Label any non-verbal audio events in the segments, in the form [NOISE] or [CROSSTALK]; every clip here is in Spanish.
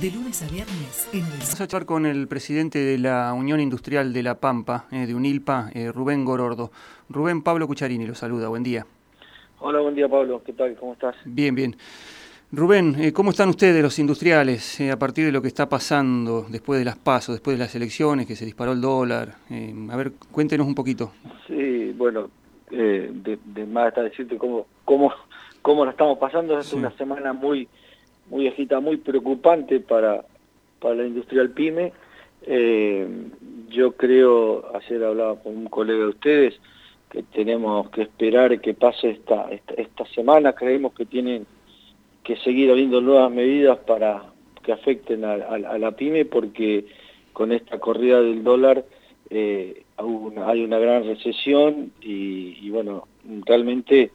de lunes a viernes en el... Vamos a charlar con el presidente de la Unión Industrial de La Pampa, eh, de UNILPA, eh, Rubén Gorordo. Rubén Pablo Cucharini lo saluda, buen día. Hola, buen día Pablo, ¿qué tal? ¿Cómo estás? Bien, bien. Rubén, eh, ¿cómo están ustedes los industriales a partir de lo que está pasando después de las pasos, después de las elecciones, que se disparó el dólar? a ver, cuéntenos un poquito. Sí, bueno, de, de, más está decirte cómo, cómo, cómo la estamos pasando. Es una semana muy muy agita, muy preocupante para, para la industrial pyme. Eh, yo creo, ayer hablaba con un colega de ustedes, que tenemos que esperar que pase esta, esta, semana, creemos que tienen que seguir habiendo nuevas medidas para que afecten a, la pyme, porque con esta corrida del dólar eh, hay una gran recesión y, bueno, realmente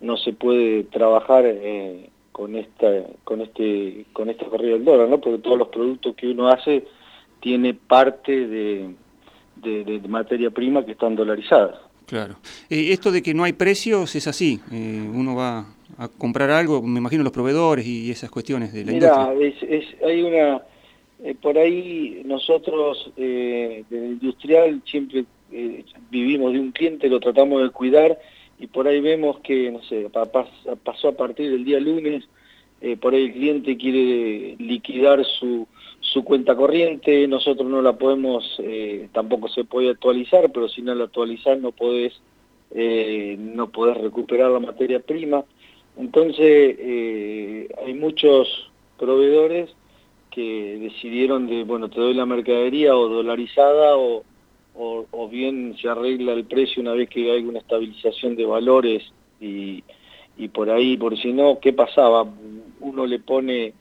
no se puede trabajar eh, con esta con este con esta corrida del dólar, ¿no? Porque todos los productos que uno hace tiene parte de, de, materia prima que están dolarizadas. Claro. Eh, esto de que no hay precios es así. Eh, uno va a comprar algo, me imagino los proveedores y esas cuestiones de la Mira, industria. Es, hay una eh, por ahí nosotros eh, de industrial siempre vivimos de un cliente, lo tratamos de cuidar y por ahí vemos que, no sé, pasó a partir del día lunes, eh, por ahí el cliente quiere liquidar su, su cuenta corriente, nosotros no la podemos, eh, tampoco se puede actualizar, pero si no la actualizar no podés, eh, no podés recuperar la materia prima. Entonces hay muchos proveedores que decidieron de, bueno, te doy la mercadería o dolarizada o o, bien se arregla el precio una vez que hay una estabilización de valores y, y por ahí, por si no, ¿qué pasaba? Uno le pone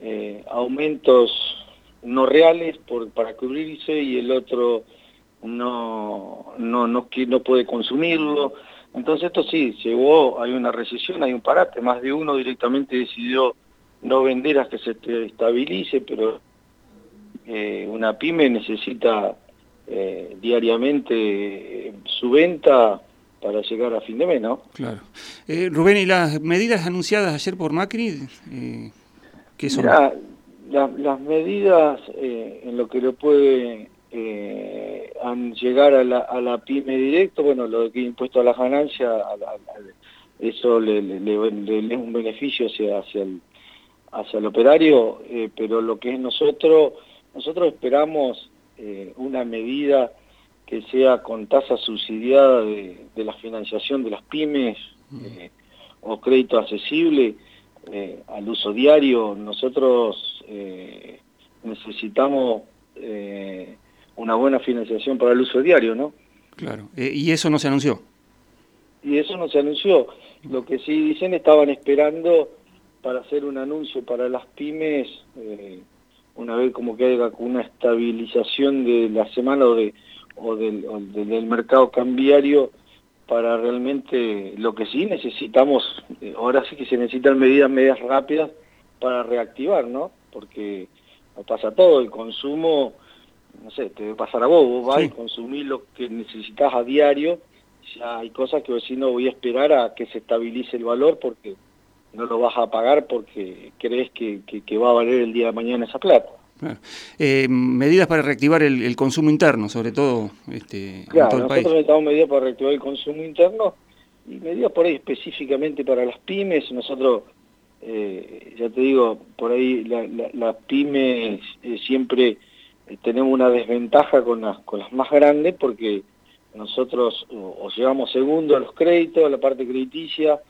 eh, aumentos no reales por, para cubrirse y el otro no, no, no, no puede consumirlo. Entonces esto sí, llegó, hay una recesión, hay un parate, más de uno directamente decidió no vender hasta que se estabilice, pero eh, una pyme necesita eh, diariamente eh, su venta para llegar a fin de mes, ¿no? Claro. Eh, Rubén, ¿y las medidas anunciadas ayer por Macri, qué son? las medidas en lo que le puede llegar a la, a la pyme directo, bueno, lo de que impuesto a las ganancias, eso le, le, es un beneficio hacia, hacia, el, hacia el operario, pero lo que es nosotros, nosotros esperamos eh, una medida que sea con tasa subsidiada de, la financiación de las pymes eh, o crédito accesible eh, al uso diario. Nosotros necesitamos una buena financiación para el uso diario, ¿no? Claro, y eso no se anunció. Y eso no se anunció. Lo que sí dicen estaban esperando para hacer un anuncio para las pymes una vez como que haya una estabilización de la semana o, de, o, del, del, mercado cambiario para realmente lo que sí necesitamos, eh, ahora sí que se necesitan medidas medidas rápidas para reactivar, ¿no? Porque pasa todo, el consumo, no sé, te debe pasar a vos, vos vas a consumir lo que necesitas a diario, ya hay cosas que si no voy a esperar a que se estabilice el valor porque no lo vas a pagar porque crees que, que, va a valer el día de mañana esa plata. Eh, medidas para reactivar el, consumo interno, sobre todo este, en todo el país. Nosotros necesitamos medidas para reactivar el consumo interno y medidas por ahí específicamente para las pymes. Nosotros, eh, ya te digo, por ahí las pymes eh, siempre tenemos una desventaja con las, con las más grandes porque nosotros o, llevamos segundo a los créditos, a la parte crediticia,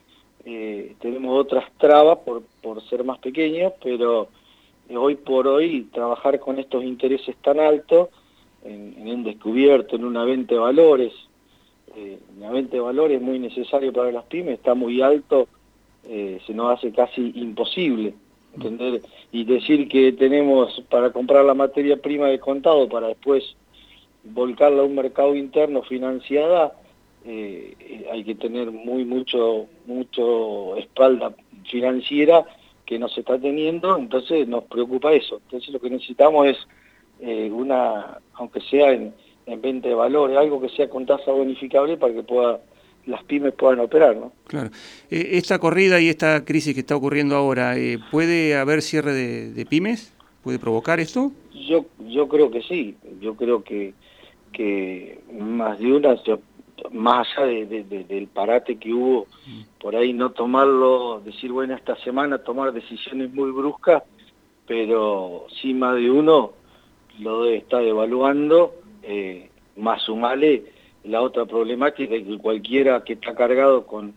eh, tenemos otras trabas por, por ser más pequeños, pero eh, hoy por hoy trabajar con estos intereses tan altos, en, un descubierto, en una venta de valores, eh, una venta de valores muy necesario para las pymes, está muy alto, eh, se nos hace casi imposible. ¿entender? Y decir que tenemos para comprar la materia prima de contado para después volcarla a un mercado interno financiada, eh, hay que tener muy mucho mucho espalda financiera que no se está teniendo, entonces nos preocupa eso. Entonces lo que necesitamos es eh, una, aunque sea en, en venta de valores, algo que sea con tasa bonificable para que pueda las pymes puedan operar, ¿no? Claro. Eh, esta corrida y esta crisis que está ocurriendo ahora, ¿puede haber cierre de, de pymes? puede provocar esto? Yo, yo creo que sí, yo creo que, que más de una, más allá de, del parate que hubo, por ahí no tomarlo, decir, bueno, esta semana tomar decisiones muy bruscas, pero sí más de uno lo debe estar evaluando, eh, más sumale la otra problemática que cualquiera que está cargado con,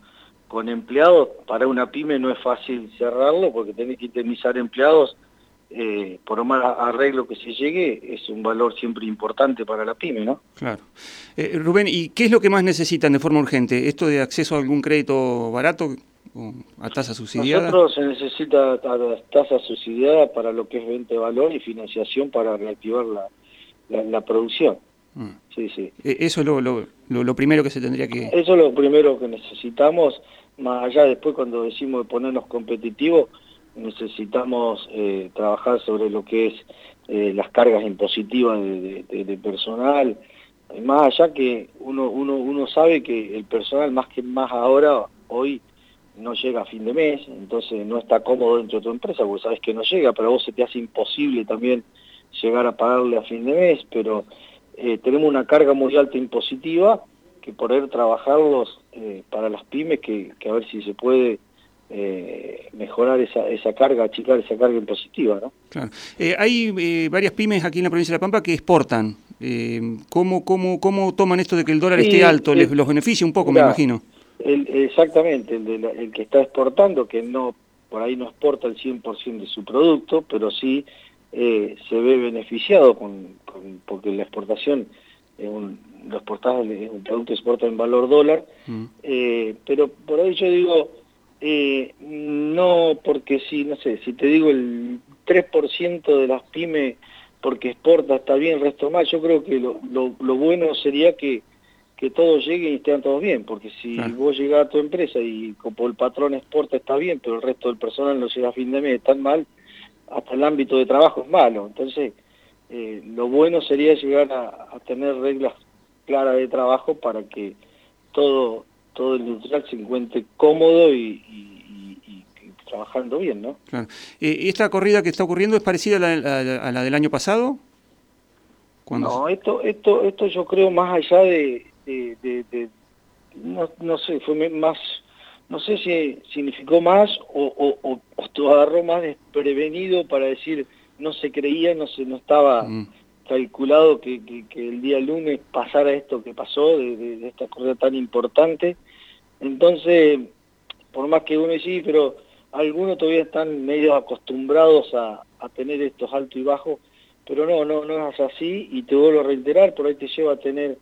con empleados, para una pyme no es fácil cerrarlo porque tiene que indemnizar empleados, eh, por más arreglo que se llegue, es un valor siempre importante para la pyme, ¿no? Claro. Eh, Rubén, ¿y qué es lo que más necesitan de forma urgente? ¿Esto de acceso a algún crédito barato a tasa subsidiada? Nosotros se necesita tasa subsidiada para lo que es venta de valor y financiación para reactivar la, la producción. Mm. Sí, sí. E, eso es lo, lo, lo, primero que se tendría que... Eso es lo primero que necesitamos, más allá después cuando decimos de ponernos competitivos, necesitamos eh, trabajar sobre lo que es eh, las cargas impositivas de, personal, más allá que uno, uno, uno sabe que el personal más que más ahora, hoy, no llega a fin de mes, entonces no está cómodo dentro de tu empresa, porque sabes que no llega, pero a vos se te hace imposible también llegar a pagarle a fin de mes, pero eh, tenemos una carga muy alta impositiva que poder trabajarlos para las pymes, que, a ver si se puede eh, mejorar esa, esa carga, achicar esa carga impositiva. ¿no? Claro. hay varias pymes aquí en la provincia de La Pampa que exportan. ¿cómo, cómo, ¿Cómo toman esto de que el dólar esté alto? ¿Les los beneficia un poco, me imagino? exactamente, el, el que está exportando, que no por ahí no exporta el 100% de su producto, pero sí eh, se ve beneficiado con, porque la exportación es un, los es un producto exportado en valor dólar, mm. eh, pero por ahí yo digo, eh, no porque si, no sé, si te digo el 3% de las pymes porque exporta está bien, el resto mal, yo creo que lo, lo, bueno sería que, que todos lleguen y estén todos bien, porque si vos llegás a tu empresa y como el patrón exporta está bien, pero el resto del personal no llega a fin de mes, están mal, hasta el ámbito de trabajo es malo. Entonces, eh, lo bueno sería llegar a, tener reglas claras de trabajo para que todo, todo el industrial se encuentre cómodo y, trabajando bien, ¿no? Claro. Eh, ¿Esta corrida que está ocurriendo es parecida a la, del año pasado? No, esto, esto, esto yo creo más allá de, no, no sé, fue más no sé si significó más o, o, o, agarró más desprevenido para decir no se creía, no se no estaba mm. Calculado que, el día lunes pasara esto que pasó, de, esta cosa tan importante. Entonces, por más que uno sí, pero algunos todavía están medio acostumbrados a, tener estos altos y bajos, pero no, no, no es así y te vuelvo a reiterar, por ahí te lleva a tener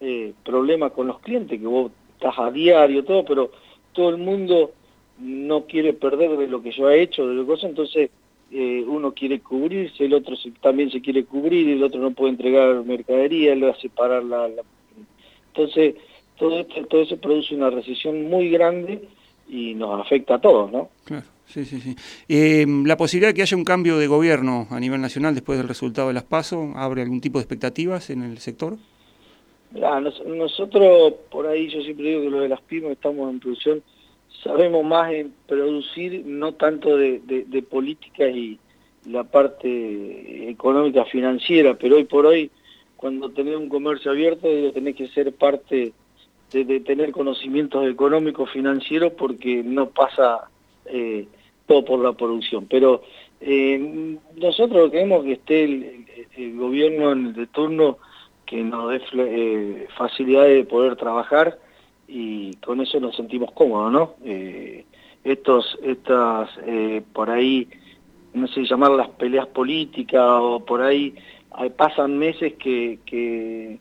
eh, problemas con los clientes, que vos estás a diario, todo, pero todo el mundo no quiere perder de lo que yo he hecho, de lo que entonces eh, uno quiere cubrirse, el otro también se quiere cubrir, el otro no puede entregar mercadería, él va a separar la... Entonces, todo, esto, todo eso produce una recesión muy grande y nos afecta a todos, ¿no? Claro, sí, sí, sí. Eh, ¿La posibilidad de que haya un cambio de gobierno a nivel nacional después del resultado de las PASO abre algún tipo de expectativas en el sector? nosotros, por ahí yo siempre digo que lo de las pymes estamos en producción, sabemos más en producir, no tanto de, de, política y la parte económica financiera, pero hoy por hoy, cuando tenés un comercio abierto, tenés que ser parte de, tener conocimientos económicos, financieros, porque no pasa eh, todo por la producción. Pero eh, nosotros queremos que esté el, el gobierno de turno que nos dé eh, facilidad de poder trabajar y con eso nos sentimos cómodos, ¿no? Eh, estos, estas, eh, por ahí, no sé llamar las peleas políticas o por ahí pasan meses que, que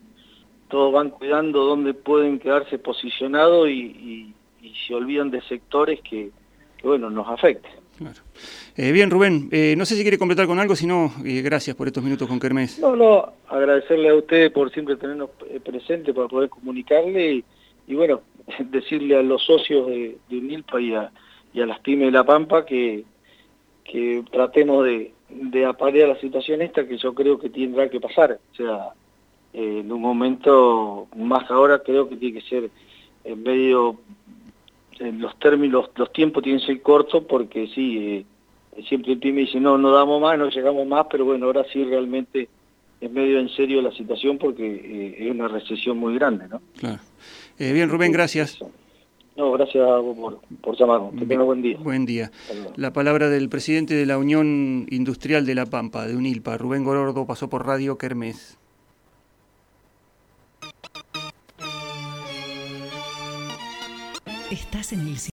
todos van cuidando dónde pueden quedarse posicionados y, se olvidan de sectores que, que bueno, nos afecten. Claro. Eh, bien, Rubén, eh, no sé si quiere completar con algo, si no, eh, gracias por estos minutos con Kermés. No, no, agradecerle a usted por siempre tenernos presente para poder comunicarle y, bueno, [LAUGHS] decirle a los socios de, de UNILPA y a, las pymes de La Pampa que, que tratemos de, de aparear la situación esta que yo creo que tendrá que pasar. O sea, en un momento, más ahora, creo que tiene que ser en medio, en los términos, los tiempos tienen que ser cortos porque sí siempre el PYME dice, no, no damos más, no llegamos más, pero bueno, ahora sí realmente es medio en serio la situación porque eh, es una recesión muy grande, ¿no? Claro. Eh, bien, Rubén, gracias. No, gracias a vos por, por llamarnos. Que tenga buen día. Buen día. La palabra del presidente de la Unión Industrial de La Pampa, de UNILPA, Rubén Gorordo, pasó por Radio Kermés. Estás en el